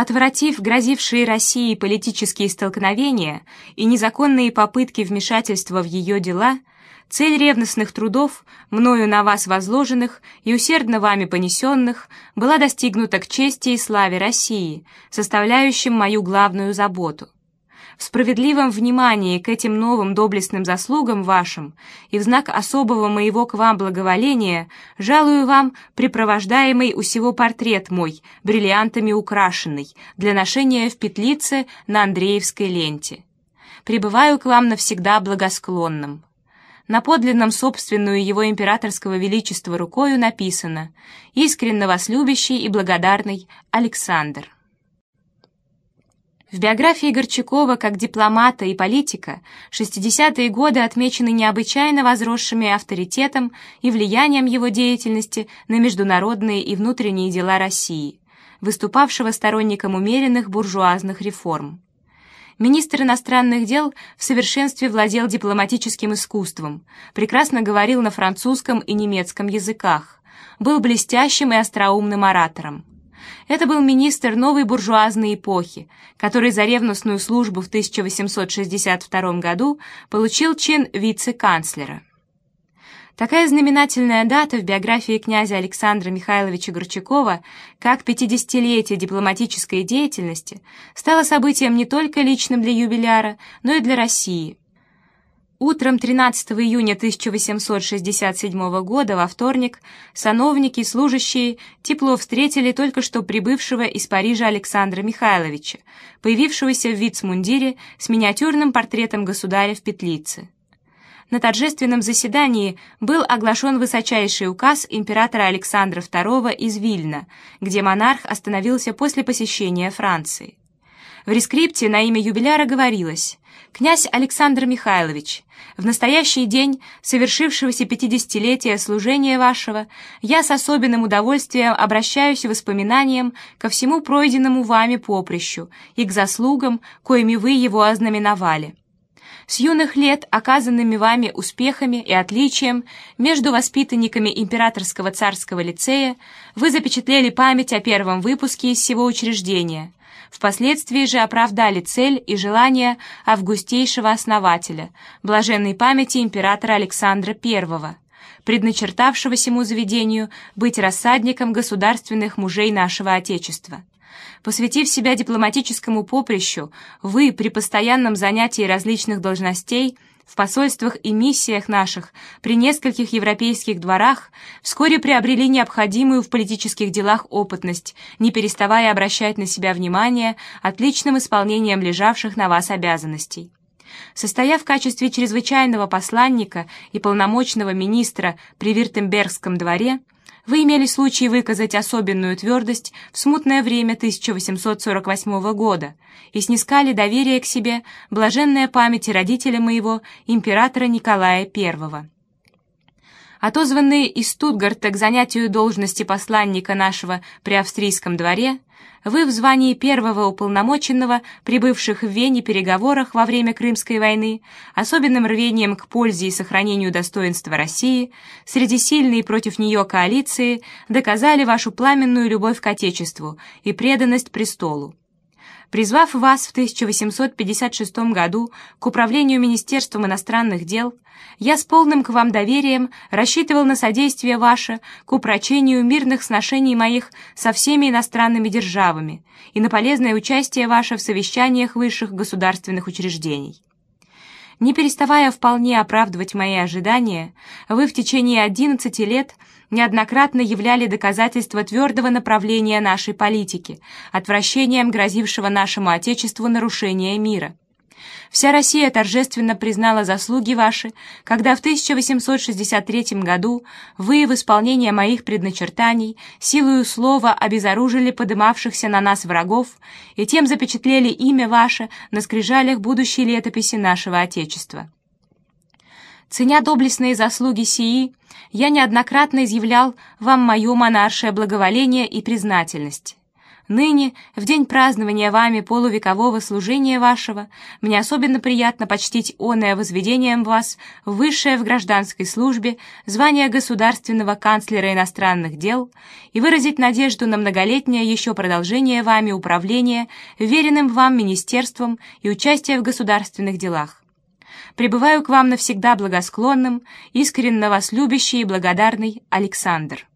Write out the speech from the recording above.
Отвратив грозившие России политические столкновения и незаконные попытки вмешательства в ее дела, цель ревностных трудов, мною на вас возложенных и усердно вами понесенных, была достигнута к чести и славе России, составляющим мою главную заботу в справедливом внимании к этим новым доблестным заслугам вашим и в знак особого моего к вам благоволения жалую вам припровождаемый у сего портрет мой, бриллиантами украшенный, для ношения в петлице на Андреевской ленте. Прибываю к вам навсегда благосклонным. На подлинном собственную его императорского величества рукою написано «Искренно вас любящий и благодарный Александр». В биографии Горчакова как дипломата и политика 60-е годы отмечены необычайно возросшими авторитетом и влиянием его деятельности на международные и внутренние дела России, выступавшего сторонником умеренных буржуазных реформ. Министр иностранных дел в совершенстве владел дипломатическим искусством, прекрасно говорил на французском и немецком языках, был блестящим и остроумным оратором. Это был министр новой буржуазной эпохи, который за ревностную службу в 1862 году получил чин вице-канцлера. Такая знаменательная дата в биографии князя Александра Михайловича Горчакова, как 50-летие дипломатической деятельности, стала событием не только личным для юбиляра, но и для России. Утром 13 июня 1867 года, во вторник, сановники и служащие тепло встретили только что прибывшего из Парижа Александра Михайловича, появившегося в вицмундире с миниатюрным портретом государя в петлице. На торжественном заседании был оглашен высочайший указ императора Александра II из Вильна, где монарх остановился после посещения Франции. В рескрипте на имя юбиляра говорилось «Князь Александр Михайлович, в настоящий день совершившегося пятидесятилетия служения вашего я с особенным удовольствием обращаюсь воспоминанием ко всему пройденному вами поприщу и к заслугам, коими вы его ознаменовали. С юных лет оказанными вами успехами и отличием между воспитанниками Императорского царского лицея вы запечатлели память о первом выпуске из всего учреждения – Впоследствии же оправдали цель и желание августейшего основателя, блаженной памяти императора Александра I, предначертавшего сему заведению быть рассадником государственных мужей нашего Отечества. Посвятив себя дипломатическому поприщу, вы при постоянном занятии различных должностей – в посольствах и миссиях наших при нескольких европейских дворах вскоре приобрели необходимую в политических делах опытность, не переставая обращать на себя внимание отличным исполнением лежавших на вас обязанностей. Состояв в качестве чрезвычайного посланника и полномочного министра при Виртембергском дворе, вы имели случай выказать особенную твердость в смутное время 1848 года и снискали доверие к себе блаженная память родителя моего, императора Николая I. Отозванные из Стутгарта к занятию должности посланника нашего при австрийском дворе, вы в звании первого уполномоченного, прибывших в Вене переговорах во время Крымской войны, особенным рвением к пользе и сохранению достоинства России, среди сильной против нее коалиции, доказали вашу пламенную любовь к Отечеству и преданность престолу призвав вас в 1856 году к управлению Министерством иностранных дел, я с полным к вам доверием рассчитывал на содействие ваше к упрочению мирных сношений моих со всеми иностранными державами и на полезное участие ваше в совещаниях высших государственных учреждений. Не переставая вполне оправдывать мои ожидания, вы в течение 11 лет – неоднократно являли доказательства твердого направления нашей политики, отвращением грозившего нашему Отечеству нарушения мира. Вся Россия торжественно признала заслуги ваши, когда в 1863 году вы в исполнение моих предначертаний силою слова обезоружили подымавшихся на нас врагов и тем запечатлели имя ваше на скрижалях будущей летописи нашего Отечества. Ценя доблестные заслуги сии, я неоднократно изъявлял вам мое монаршее благоволение и признательность. Ныне, в день празднования вами полувекового служения вашего, мне особенно приятно почтить оное возведением вас высшее в гражданской службе звание государственного канцлера иностранных дел и выразить надежду на многолетнее еще продолжение вами управления веренным вам министерством и участие в государственных делах. Пребываю к вам навсегда благосклонным, искренне вас любящий и благодарный Александр.